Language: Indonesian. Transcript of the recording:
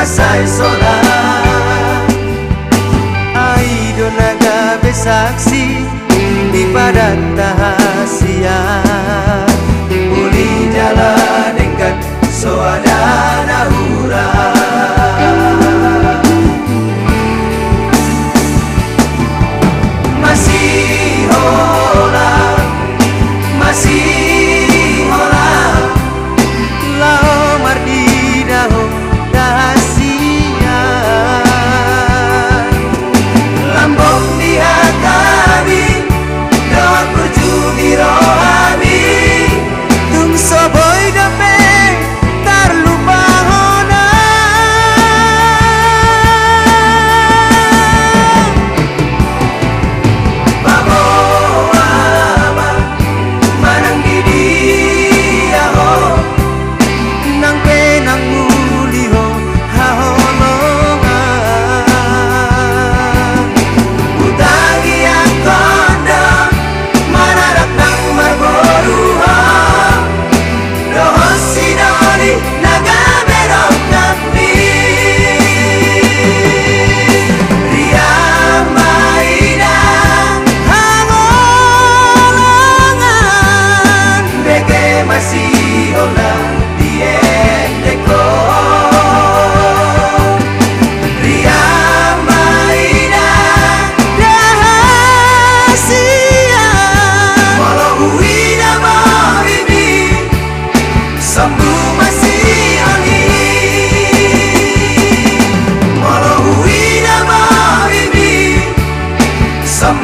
Tung masai solat Aido naga besaksi di padat tahasia unirá. Some